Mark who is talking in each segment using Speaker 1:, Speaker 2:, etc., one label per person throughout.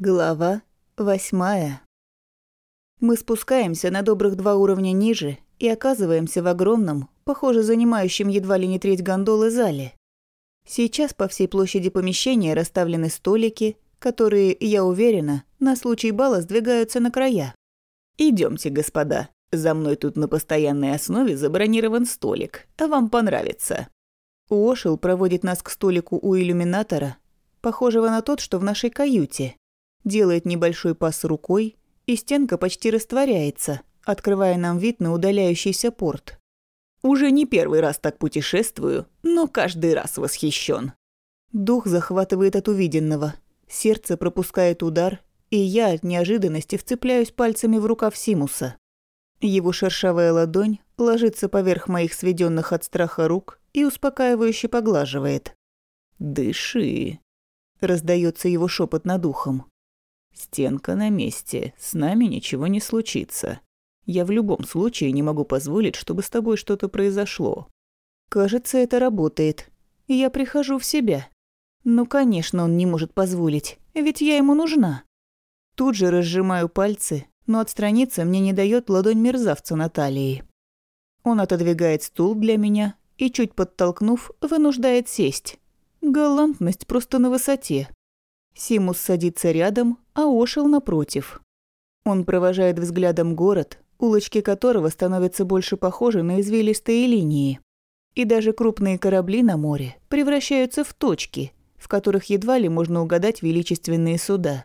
Speaker 1: Глава восьмая. Мы спускаемся на добрых два уровня ниже и оказываемся в огромном, похоже, занимающем едва ли не треть гондолы зале. Сейчас по всей площади помещения расставлены столики, которые, я уверена, на случай бала сдвигаются на края. Идемте, господа. За мной тут на постоянной основе забронирован столик, а вам понравится. Уошел проводит нас к столику у иллюминатора, похожего на тот, что в нашей каюте делает небольшой пас рукой, и стенка почти растворяется, открывая нам вид на удаляющийся порт. Уже не первый раз так путешествую, но каждый раз восхищен. Дух захватывает от увиденного, сердце пропускает удар, и я от неожиданности вцепляюсь пальцами в рукав Симуса. Его шершавая ладонь ложится поверх моих сведенных от страха рук и успокаивающе поглаживает. «Дыши», — раздается его шепот над ухом. Стенка на месте, с нами ничего не случится. Я в любом случае не могу позволить, чтобы с тобой что-то произошло. Кажется, это работает. Я прихожу в себя. Ну, конечно, он не может позволить, ведь я ему нужна. Тут же разжимаю пальцы, но отстраниться мне не дает ладонь мерзавца Натальи. Он отодвигает стул для меня и, чуть подтолкнув, вынуждает сесть. Галантность просто на высоте. Симус садится рядом, а Ошел напротив. Он провожает взглядом город, улочки которого становятся больше похожи на извилистые линии. И даже крупные корабли на море превращаются в точки, в которых едва ли можно угадать величественные суда.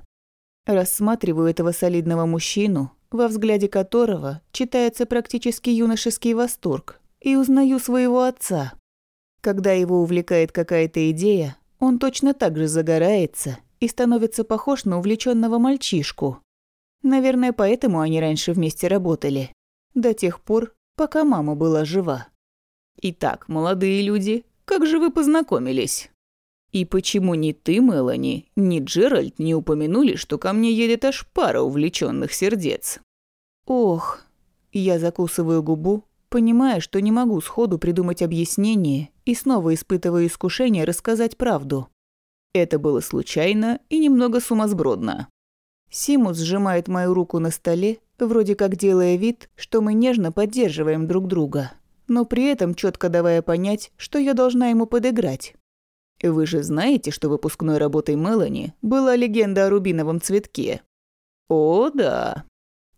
Speaker 1: Рассматриваю этого солидного мужчину, во взгляде которого читается практически юношеский восторг, и узнаю своего отца. Когда его увлекает какая-то идея, он точно так же загорается и становится похож на увлеченного мальчишку. Наверное, поэтому они раньше вместе работали. До тех пор, пока мама была жива. Итак, молодые люди, как же вы познакомились? И почему ни ты, Мелани, ни Джеральд не упомянули, что ко мне едет аж пара увлеченных сердец? Ох, я закусываю губу, понимая, что не могу сходу придумать объяснение и снова испытываю искушение рассказать правду. Это было случайно и немного сумасбродно. Симус сжимает мою руку на столе, вроде как делая вид, что мы нежно поддерживаем друг друга, но при этом четко давая понять, что я должна ему подыграть. Вы же знаете, что выпускной работой Мелани была легенда о рубиновом цветке? О, да.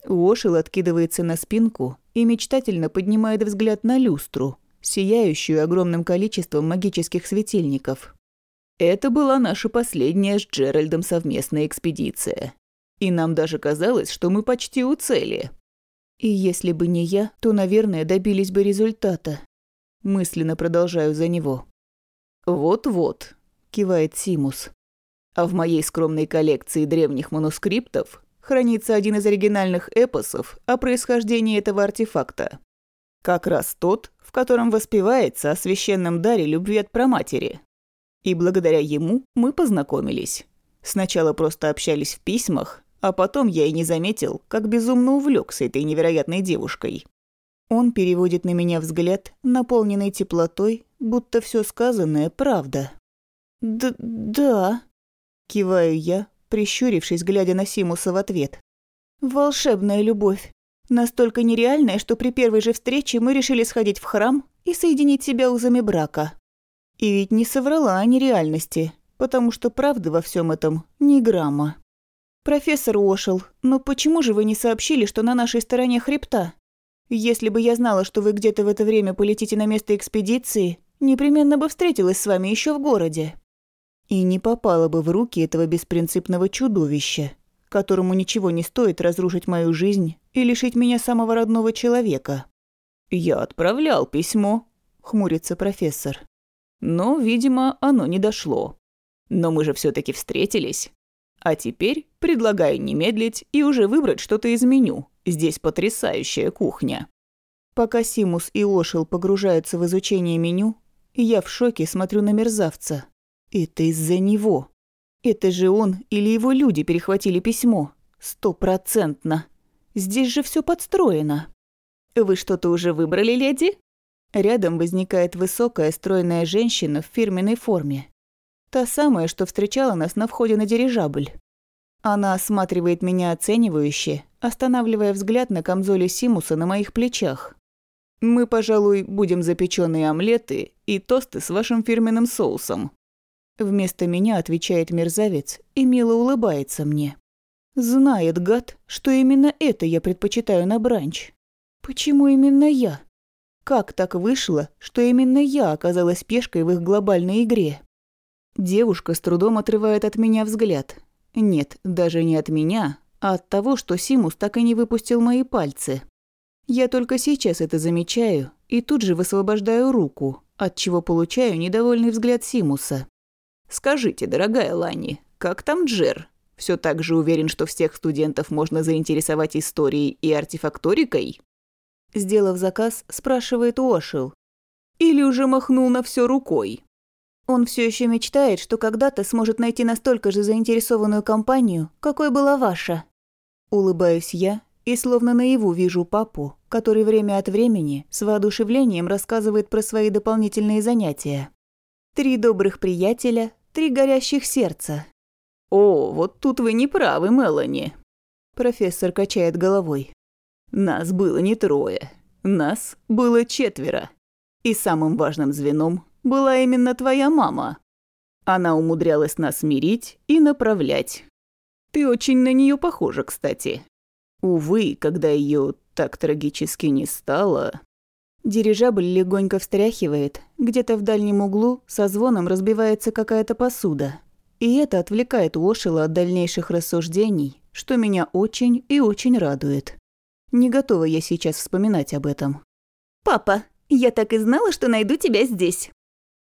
Speaker 1: Уошел откидывается на спинку и мечтательно поднимает взгляд на люстру, сияющую огромным количеством магических светильников. Это была наша последняя с Джеральдом совместная экспедиция. И нам даже казалось, что мы почти у цели. И если бы не я, то, наверное, добились бы результата. Мысленно продолжаю за него. «Вот-вот», – кивает Симус. «А в моей скромной коллекции древних манускриптов хранится один из оригинальных эпосов о происхождении этого артефакта. Как раз тот, в котором воспевается о священном даре любви от праматери. И благодаря ему мы познакомились. Сначала просто общались в письмах, а потом я и не заметил, как безумно увлекся этой невероятной девушкой. Он переводит на меня взгляд, наполненный теплотой, будто все сказанное правда. «Д да», – киваю я, прищурившись, глядя на Симуса в ответ. «Волшебная любовь. Настолько нереальная, что при первой же встрече мы решили сходить в храм и соединить себя узами брака. И ведь не соврала о нереальности, потому что правды во всем этом ни грамма. «Профессор Ошел, но почему же вы не сообщили, что на нашей стороне хребта? Если бы я знала, что вы где-то в это время полетите на место экспедиции, непременно бы встретилась с вами еще в городе. И не попала бы в руки этого беспринципного чудовища, которому ничего не стоит разрушить мою жизнь и лишить меня самого родного человека». «Я отправлял письмо», — хмурится профессор. Но, видимо, оно не дошло. Но мы же все таки встретились. А теперь предлагаю не медлить и уже выбрать что-то из меню. Здесь потрясающая кухня. Пока Симус и Ошел погружаются в изучение меню, я в шоке смотрю на мерзавца. Это из-за него. Это же он или его люди перехватили письмо. Стопроцентно. Здесь же все подстроено. Вы что-то уже выбрали, леди? Рядом возникает высокая стройная женщина в фирменной форме. Та самая, что встречала нас на входе на дирижабль. Она осматривает меня оценивающе, останавливая взгляд на камзоле Симуса на моих плечах. «Мы, пожалуй, будем запеченные омлеты и тосты с вашим фирменным соусом». Вместо меня отвечает мерзавец и мило улыбается мне. Знает, гад, что именно это я предпочитаю на бранч. Почему именно я? Как так вышло, что именно я оказалась пешкой в их глобальной игре? Девушка с трудом отрывает от меня взгляд. Нет, даже не от меня, а от того, что Симус так и не выпустил мои пальцы. Я только сейчас это замечаю и тут же высвобождаю руку, от чего получаю недовольный взгляд Симуса. «Скажите, дорогая Лани, как там Джер? Все так же уверен, что всех студентов можно заинтересовать историей и артефакторикой?» Сделав заказ, спрашивает Уошил. «Или уже махнул на все рукой?» Он все еще мечтает, что когда-то сможет найти настолько же заинтересованную компанию, какой была ваша. Улыбаюсь я и словно наяву вижу папу, который время от времени с воодушевлением рассказывает про свои дополнительные занятия. Три добрых приятеля, три горящих сердца. «О, вот тут вы не правы, Мелани», – профессор качает головой. «Нас было не трое, нас было четверо. И самым важным звеном была именно твоя мама. Она умудрялась нас мирить и направлять. Ты очень на нее похожа, кстати. Увы, когда ее так трагически не стало... Дирижабль легонько встряхивает, где-то в дальнем углу со звоном разбивается какая-то посуда. И это отвлекает Уошила от дальнейших рассуждений, что меня очень и очень радует. Не готова я сейчас вспоминать об этом.
Speaker 2: «Папа, я так и знала, что найду тебя здесь».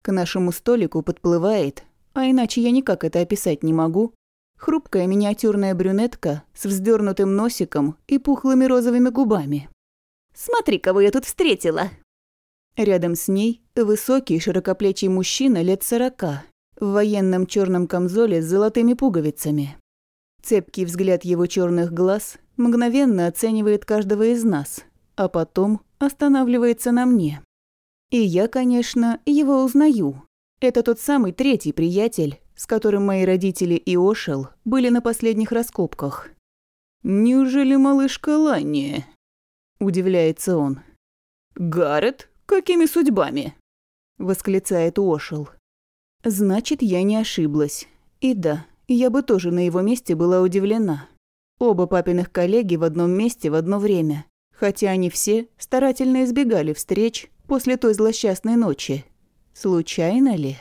Speaker 1: К нашему столику подплывает, а иначе я никак это описать не могу, Хрупкая миниатюрная брюнетка с вздернутым носиком и пухлыми розовыми губами.
Speaker 2: «Смотри, кого я тут встретила!»
Speaker 1: Рядом с ней высокий широкоплечий мужчина лет сорока в военном черном камзоле с золотыми пуговицами. Цепкий взгляд его черных глаз мгновенно оценивает каждого из нас, а потом останавливается на мне. И я, конечно, его узнаю. Это тот самый третий приятель, с которым мои родители и Ошел были на последних раскопках. «Неужели малышка Ланни?» – удивляется он. «Гаррет? Какими судьбами?» – восклицает Ошел. «Значит, я не ошиблась. И да, я бы тоже на его месте была удивлена. Оба папиных коллеги в одном месте в одно время, хотя они все старательно избегали встреч после той злосчастной ночи. Случайно ли?»